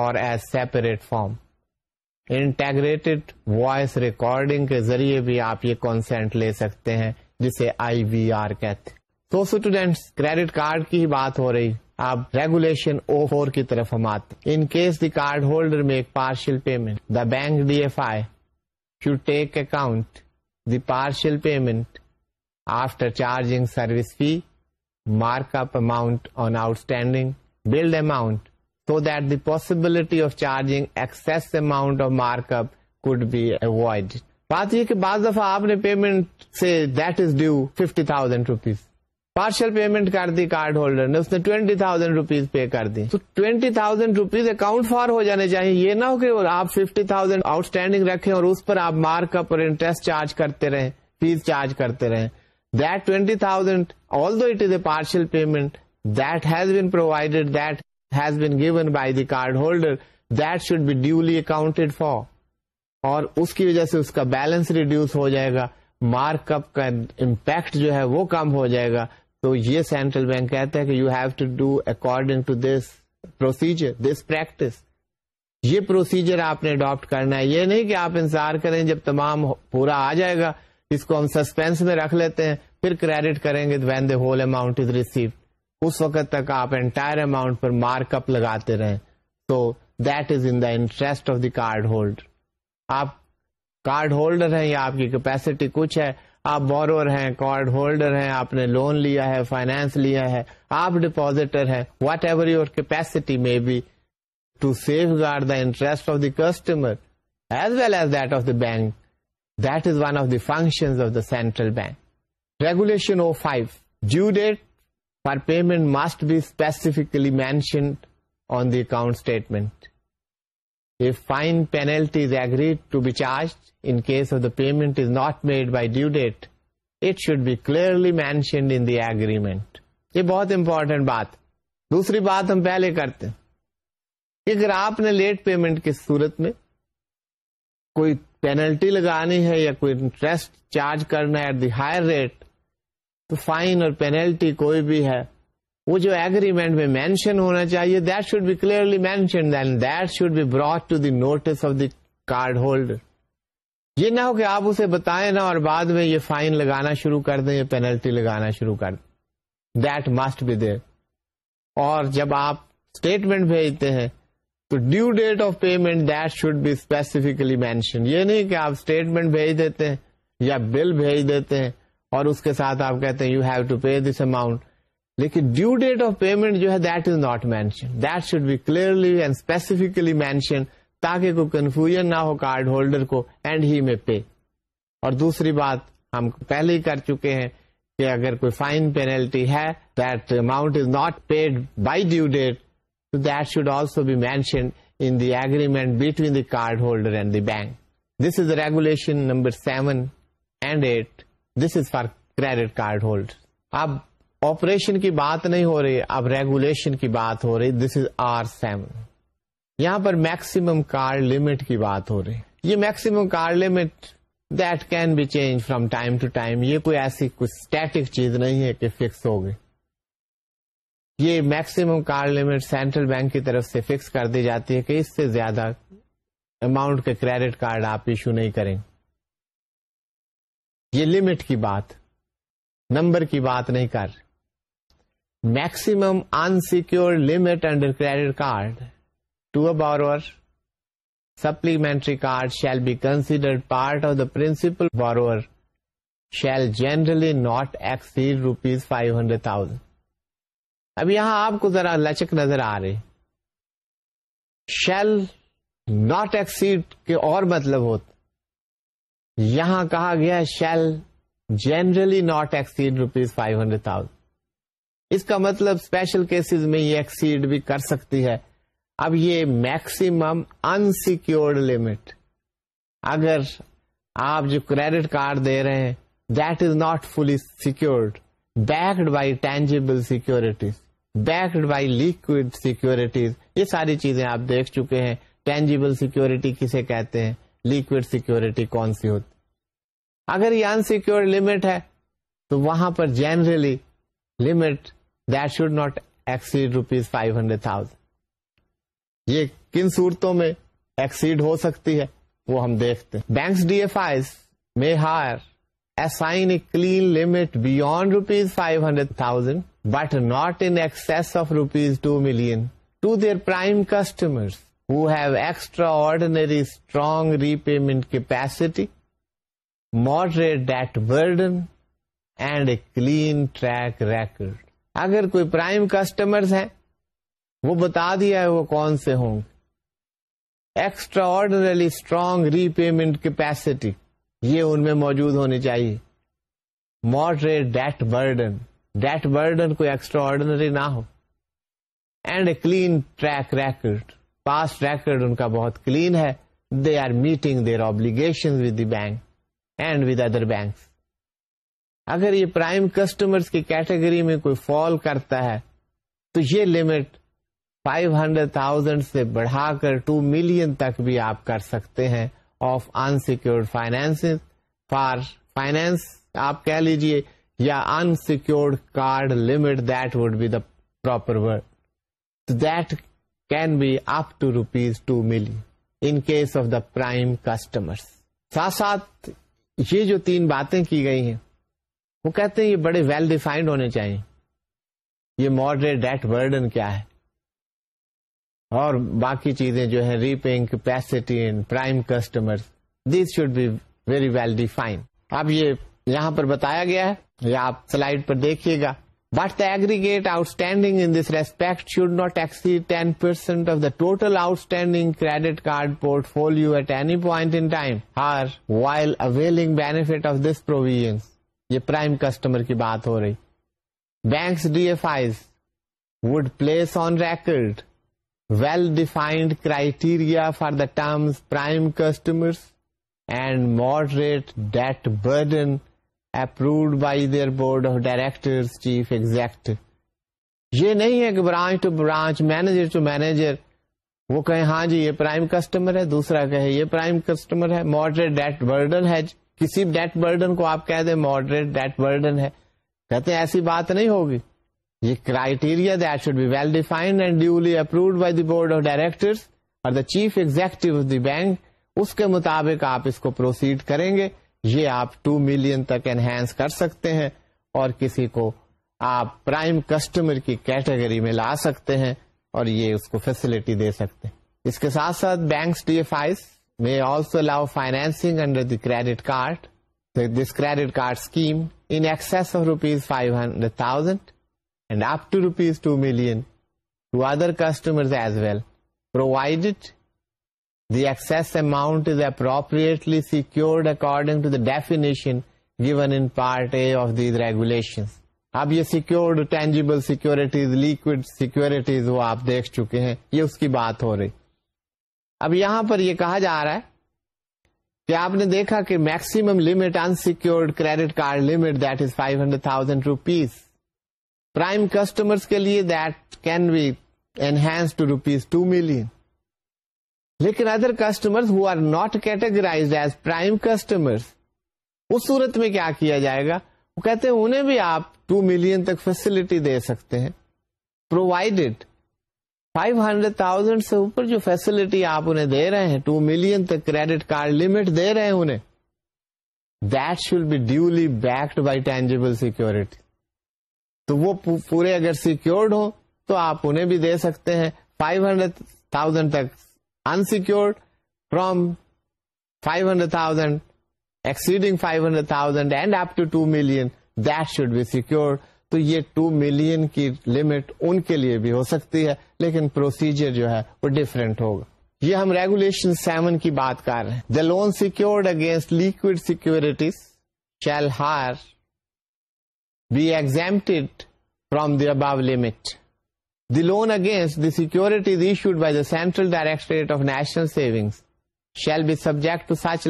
اور as separate form integrated voice recording کے ذریعے بھی آپ یہ کانسینٹ لے سکتے ہیں جسے آئی وی آر کہتے تو اسٹوڈینٹس کریڈٹ کارڈ کی ہی بات ہو رہی اب ریگولیشن او فور کی طرف ہم آتے in case the card holder میں partial payment the bank D F I should take account the partial payment after charging service fee mark up amount on outstanding billed amount so that the possibility of charging excess amount of mark up could be avoid بات یہ کہ بعض دفعہ آپ نے payment سے that is due fifty thousand rupees partial payment کر دی کارڈ ہولڈر نے اس نے ٹوینٹی تھاؤزینڈ روپیز پے کر دی تو twenty thousand rupees account for ہو جانے چاہیے یہ نہ ہو کہ آپ ففٹی تھاؤزینڈ آؤٹ اسٹینڈنگ رکھے اور اس پر آپ مارک اپ اور انٹرسٹ چارج کرتے رہے فیس چارج کرتے رہے that twenty thousand although it is a partial payment that has been provided that has been given by the card holder that should be duly account for اور اس کی وجہ سے اس کا بیلنس ریڈیوس ہو جائے گا مارک اپ کا امپیکٹ جو ہے وہ کم ہو جائے گا تو یہ سینٹرل بینک کہتا ہے کہ you have to do according to this procedure this practice یہ پروسیجر آپ نے اڈاپٹ کرنا ہے یہ نہیں کہ آپ انتظار کریں جب تمام پورا آ جائے گا اس کو ہم سسپینس میں رکھ لیتے ہیں پھر کریڈٹ کریں گے when the whole amount is receive اس وقت تک آپ انٹائر اماؤنٹ پر مارک اپ لگاتے رہیں تو that is in the interest of the card holder آپ کارڈ ہولڈر ہیں یا آپ کی کیپیسٹی کچھ ہے آپ بورور ہیں کارڈ ہولڈر ہیں آپ نے لون لیا ہے فائنینس لیا ہے آپ ڈپوزیٹر ہیں واٹ ایور یور کیپیسٹی میں be to safeguard the interest of the customer as well as that of the bank that is one of the function of the central bank regulation O five due date for payment must be specifically mentioned on the account statement fine پینلٹیگری charge in case of the payment is not made by due date it surely mentioned the agreement یہ بہت important بات دوسری بات ہم پہلے کرتے ہیں اگر آپ نے لیٹ پیمنٹ کی صورت میں کوئی پینلٹی لگانی ہے یا کوئی انٹرسٹ چارج کرنا ہے ایٹ دی ہائر ریٹ تو فائن اور پینلٹی کوئی بھی ہے وہ جو اگریمنٹ میں مینشن ہونا چاہیے that should be clearly mention then that should be brought to the notice of the card holder یہ نہ ہو کہ آپ اسے بتائیں نہ اور بعد میں یہ فائن لگانا شروع کر دیں یا پینلٹی لگانا شروع کر دیں دیٹ مسٹ بی دیر اور جب آپ اسٹیٹمنٹ بھیجتے ہیں تو due date of payment that should be specifically mention یہ نہیں کہ آپ اسٹیٹمنٹ بھیج دیتے ہیں یا بل بھیج دیتے ہیں اور اس کے ساتھ آپ کہتے ہیں you have to pay this amount لیکن ڈیو ڈیٹ آف پیمنٹ جو ہے that is not mention that should be clearly and specifically mention تاکہ کوئی کنفیوژن نہ ہو کارڈ ہولڈر کو اینڈ ہی میں پے اور دوسری بات ہم پہلے ہی کر چکے ہیں کہ اگر کوئی فائن پینلٹی ہے that that amount is not paid by due date تو should also be mention in the agreement between the card holder and the bank this is regulation number seven and eight this is for credit card holder اب operation کی بات نہیں ہو رہی اب regulation کی بات ہو رہی دس از آر سیون یہاں پر میکسیمم کار لمٹ کی بات ہو رہی یہ maximum card limit that can be change from time to time یہ کوئی ایسی کوئی اسٹیٹک چیز نہیں ہے کہ فکس ہو گئی یہ maximum card limit central bank کی طرف سے فکس کر دی جاتی ہے کہ اس سے زیادہ اماؤنٹ کے کریڈٹ کارڈ آپ ایشو نہیں کریں یہ لمٹ کی بات نمبر کی بات نہیں کر رہے maximum unsecure limit under credit card to a borrower supplementary card shall be considered part of the principal borrower shall generally not exceed rupees five hundred thousand اب یہاں آپ کو ذرا لچک نظر آ رہے شیل ناٹ ایکسیڈ کے اور مطلب ہوتا یہاں کہا گیا shall generally not exceed rupees five hundred thousand اس کا مطلب اسپیشل کیسز میں یہ ایکسیڈ بھی کر سکتی ہے اب یہ میکسیمم انسیکیورڈ لمٹ اگر آپ جو کریڈٹ کارڈ دے رہے ہیں that is not fully secured backed by tangible securities backed by liquid securities یہ ساری چیزیں آپ دیکھ چکے ہیں ٹینجیبل سیکورٹی کسے کہتے ہیں لیکوڈ سیکورٹی کون سی ہوتی اگر یہ انسیکیورڈ لمٹ ہے تو وہاں پر generally limit five hundred thousand یہ کن صورتوں میں ایکسیڈ ہو سکتی ہے وہ ہم دیکھتے بینکس ڈی ایف آئیز میں her assign a clean limit beyond rupees five hundred thousand but not in excess of rupees two million to their prime customer who have extraordinary strong repayment capacity moderate debt burden and a clean track record اگر کوئی prime customer ہیں وہ بتا دیا ہے وہ کون سے ہوں گے extraordinary strong repayment capacity یہ ان میں موجود ہونی چاہیے moderate debt burden debt burden کوئی ایکسٹرا آرڈنری نہ ہو and a clean track record past record ان کا بہت کلین ہے they are meeting their obligation with the bank and with other banks اگر یہ پرائم کسٹمر کیٹیگری میں کوئی فال کرتا ہے تو یہ لمٹ 500,000 سے بڑھا کر 2 ملین تک بھی آپ کر سکتے ہیں of unsecured finance for finance آپ کہہ لیجئے یا unsecured card limit that would be the proper word that can be up to rupees two million in case of the prime customer یہ جو تین باتیں کی گئی ہیں وہ کہتے ہیں یہ بڑے ویل ڈیفائنڈ ہونے چاہیے یہ ماڈر ڈیٹ برڈن کیا ہے اور باقی چیزیں جو ہیں ان prime customer these should be very well defined اب یہ یہاں پر بتایا گیا ہے یا آپ سلائڈ پر دیکھیے گا but the aggregate outstanding in this respect should not percent of the total outstanding credit card portfolio at any point in time her while availing of this provisions یہ پرائم کسٹمر کی بات ہو رہی banks D F Is would place on record well defined criteria for the terms prime customer and moderate debt burden approved by their board of director chief executive یہ نہیں ہے کہ branch to branch manager to manager وہ کہیں ہاں جی یہ prime customer ہے دوسرا کہے یہ پرائم کسٹمر ہے ماڈریٹ ڈیٹ برڈن ہے جی کسی ڈیٹ برڈن کو آپ کہہ دیں ماڈریٹ ڈیٹ برڈن ہے کہتے ہیں ایسی بات نہیں ہوگی یہ criteria that should be well defined and duly approved by the board of director chief executive the bank اس کے مطابق آپ اس کو پروسیڈ کریں گے یہ آپ ٹو ملین تک انہینس کر سکتے ہیں اور کسی کو آپ پرائم کسٹمر کی کیٹیگری میں لا سکتے ہیں اور یہ اس کو فیسلٹی دے سکتے ہیں اس کے ساتھ banks D F I may also allow financing under the credit card, the, this credit card scheme, in excess of rupees 500,000 and up to rupees 2 million to other customers as well, provided the excess amount is appropriately secured according to the definition given in Part A of these regulations. اب یہ secured tangible securities liquid securities وہ آپ دیکھ چکے ہیں یہ اس کی بات ہو رہی اب یہاں پر یہ کہا جا رہا ہے کہ آپ نے دیکھا کہ limit unsecured unsecured limit card is five hundred thousand rupees prime customer کے لیے that can be two rupees two million لیکن other customer who are not categorize as prime customer اس صورت میں کیا کیا جائے گا وہ کہتے ہیں انہیں بھی آپ ٹو ملین تک فیسلٹی دے سکتے ہیں پرووائڈیڈ فائیو ہنڈریڈ تھاؤزینڈ سے اوپر جو فیسلٹی آپ انہیں دے رہے ہیں ٹو ملین تک کریڈٹ کارڈ لمٹ دے رہے ہیں انہیں that be duly backed by tangible security تو وہ پورے اگر سیکورڈ ہو تو آپ انہیں بھی دے سکتے ہیں فائیو ہنڈریڈ تھاؤزینڈ تک unsecured from five hundred thousand exceeding five hundred thousand and up to two million that should be secured تو یہ ٹو ملین کی لمٹ ان کے لیے بھی ہو سکتی ہے لیکن پروسیجر جو ہے وہ ڈفرینٹ ہوگا یہ ہم ریگولیشن سیون کی بات کر رہے ہیں the loan secured against liquid securities shall her be exempted from the above limit the loan against the securities issued by the central directorate of national savings shall be subject to such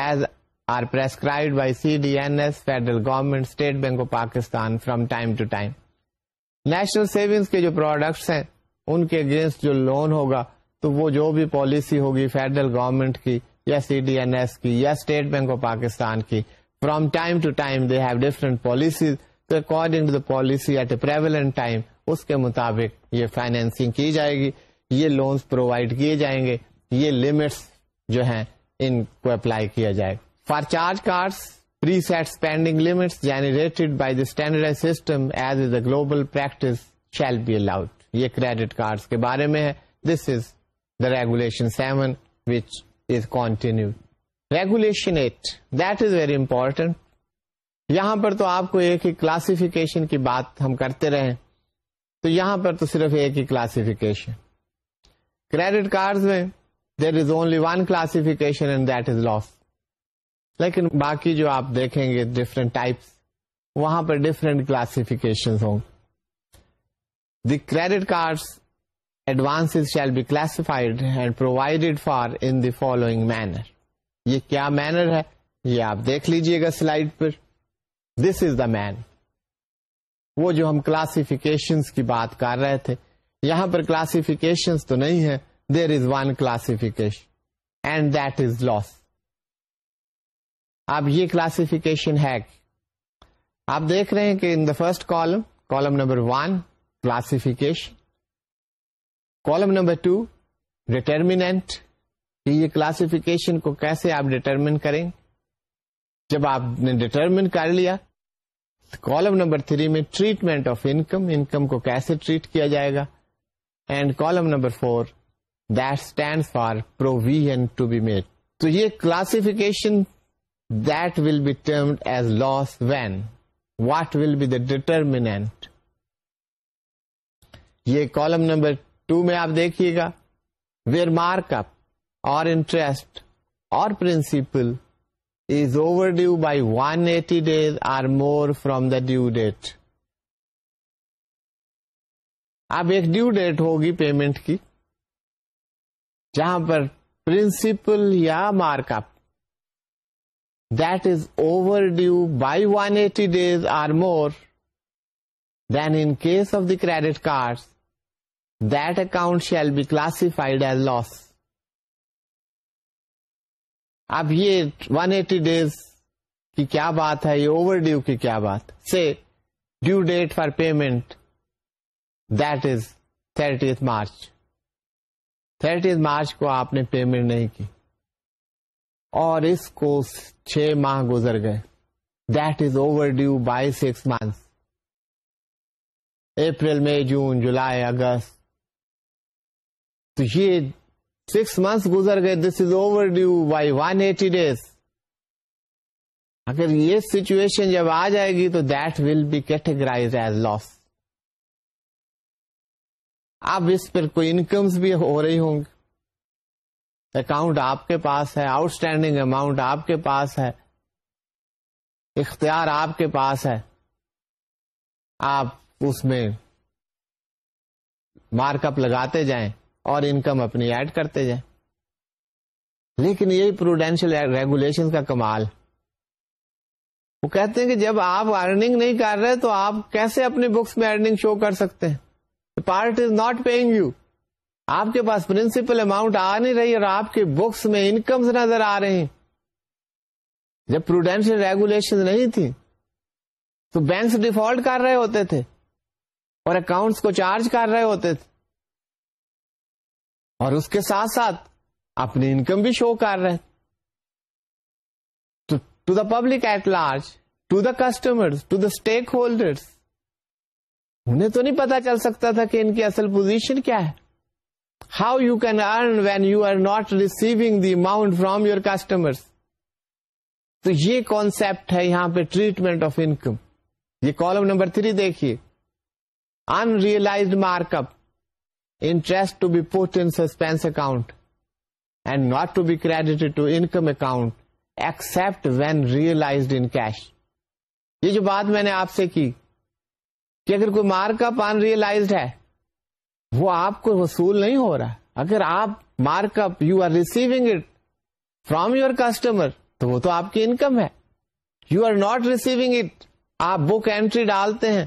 as are prescribed by C D N S federal government state bank of Pakistan from time to time national savings کے جو products ہیں ان کے against جو loan ہوگا تو وہ جو بھی پالیسی ہوگی فیڈرل گورنمنٹ کی یا سی ڈی این ایس کی یا اسٹیٹ بینک آف پاکستان کی from time to time they have different policies according to the policy at a prevalent time اس کے مطابق یہ فائنینسنگ کی جائے گی یہ لونس پرووائڈ کیے جائیں گے یہ لمٹس جو ہیں ان کو اپلائی کیا جائے گا for charge preset spending limit generate by the standard system as is a global practice shall be allowed یہ کریڈٹ کارڈ کے بارے میں this is the regulation seven which is substantive regulation at that is very important یہاں پر تو آپ کو ایک ہی کلاسفکیشن کی بات ہم کرتے رہے تو یہاں پر تو صرف ایک ہی کلاسفکیشن کریڈٹ کارڈ میں there is only one classification and that is loss لیکن باقی جو آپ دیکھیں گے ڈفرینٹ ٹائپس وہاں پر ڈفرینٹ کلاسفکیشن ہوں the credit card advance shall be classified and provided for in the following manner یہ کیا مینر ہے یہ آپ دیکھ لیجئے گا سلائڈ پر دس از دا مین وہ جو ہم کلاسفکیشن کی بات کر رہے تھے یہاں پر کلاسفیشنس تو نہیں ہے there is one classification and that is last اب یہ کلاسیفیکیشن ہے آپ دیکھ رہے ہیں کہ in the first column column number one classification column number two یہ کلاسیفیکیشن کو کیسے آپ ڈیٹرمن کریں جب آپ نے ڈیٹرمن کر لیا کالم نمبر تھری میں ٹریٹمنٹ آف انکم انکم کو کیسے ٹریٹ کیا جائے گا and column number four that stand for provision to be made تو یہ classification will will be termed as when when what will be determinant یہ column number two میں آپ دیکھیے گا ویئر مارک اپ اور انٹرسٹ اور principal is overdue by one eighty days or more from the due date اب ایک due date ہوگی پیمنٹ کی جہاں پر پرنسپل یا mark up days or more then in case of the credit card account shall be classified as loss اب یہ one eighty days کی کیا بات ہے یہ اوور ڈیو کی کیا بات سے due date for payment that is thirty March thirty March کو آپ نے پیمنٹ نہیں کی اور اس کو چھ ماہ گزر گئے that is overdue by six months April میں جون جولائی اگست تو یہ سکس منتھس گزر گئے this is overdue by one eighty days اگر یہ سچویشن جب آ جائے گی تو that will be categorise as loss اب اس پر کوئی انکمس بھی ہو رہی ہوں گی اکاؤنٹ آپ کے پاس ہے آؤٹ اسٹینڈنگ اماؤنٹ آپ کے پاس ہے اختیار آپ کے پاس ہے آپ اس میں مارک اپ لگاتے جائیں اور انکم اپنی ایڈ کرتے جائیں لیکن یہی پروڈینشل ریگولیشن کا کمال وہ کہتے ہیں کہ جب آپ ارننگ نہیں کر رہے تو آپ کیسے اپنی بکس میں ارننگ شو کر سکتے ہیں part is not paying you آپ کے پاس پرنسپل اماؤنٹ آ نہیں رہی اور آپ کے بکس میں انکمز نظر آ رہے ہیں جب پروڈینشل ریگولیشن نہیں تھی تو بینکس ڈیفالٹ کر رہے ہوتے تھے اور اکاؤنٹس کو چارج کر رہے ہوتے تھے اور اس کے ساتھ ساتھ اپنی انکم بھی شو کر رہے to the public at large to the customer to the stakeholder انہیں تو نہیں پتا چل سکتا تھا کہ ان کی اصل پوزیشن کیا ہے how you can earn when you are not receiving the amount from your customer تو یہ کانسپٹ ہے یہاں پہ ٹریٹمنٹ آف انکم یہ کالم نمبر تھری دیکھیے in mark up interest to be post in suspense account and not to be credit to income account except when realised in cash یہ جو بات میں نے آپ سے کی کہ اگر کوئی مارک اپ ان ریئلائزڈ ہے وہ آپ کو وصول نہیں ہو رہا اگر آپ mark up you are receiving it from your customer تو وہ تو آپ کی انکم ہے you are not receiving it آپ بک اینٹری ڈالتے ہیں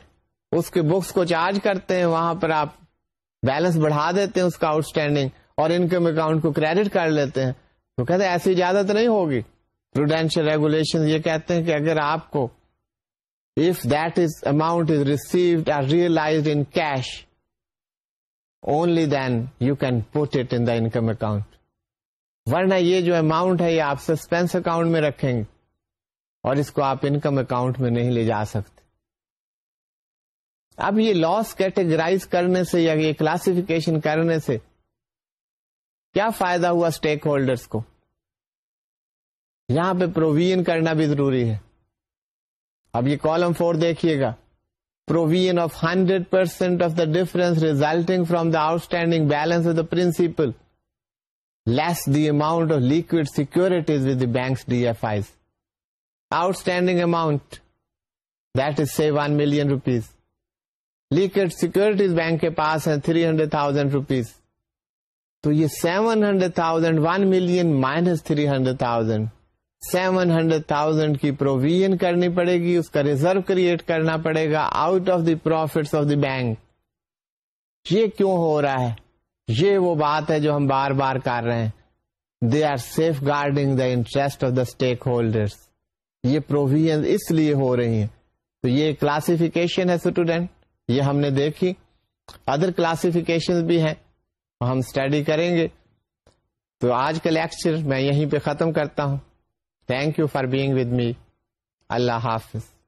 اس کے بکس کو چارج کرتے ہیں وہاں پر آپ بیلنس بڑھا دیتے ہیں اس کا آؤٹ اسٹینڈنگ اور انکم اکاؤنٹ کو کریڈٹ کر لیتے ہیں تو کہتے ہیں ایسی اجازت نہیں ہوگی پروڈینشیل ریگولیشن یہ کہتے ہیں کہ اگر آپ کو if that is amount is received or realize in cash only then you can put it in the income account ورنہ یہ جو اماؤنٹ ہے یہ آپ سسپینس اکاؤنٹ میں رکھیں گے اور اس کو آپ انکم اکاؤنٹ میں نہیں لے جا سکتے اب یہ لاس کیٹیگرائز کرنے سے یا یہ کلاسیفیکیشن کرنے سے کیا فائدہ ہوا اسٹیک ہولڈرس کو یہاں پہ پروویژن کرنا بھی ضروری ہے اب یہ کالم فور دیکھیے گا difference resulting from the outstanding balance principal less the amount liquid security D F Is outstanding amount that is seven million rupees liquid securities bank کے پاس ہیں تھری ہنڈریڈ تھاؤزینڈ روپیز تو یہ seven hundred thousand one million minus three hundred thousand seven hundred thousand کی provision کرنی پڑے گی اس کا ریزرو کریٹ کرنا پڑے گا out of the profit of the bank یہ کیوں ہو رہا ہے یہ وہ بات ہے جو ہم بار بار کر رہے ہیں they are safeguarding the interest of the stakeholders یہ پروویژن اس لیے ہو رہی ہیں تو یہ کلاسیفیکیشن ہے اسٹوڈینٹ یہ ہم نے دیکھی ادر کلاسیفیکیشن بھی ہیں ہم اسٹڈی کریں گے تو آج کا لیکچر میں یہیں پہ ختم کرتا ہوں thank you for being with me اللہ حافظ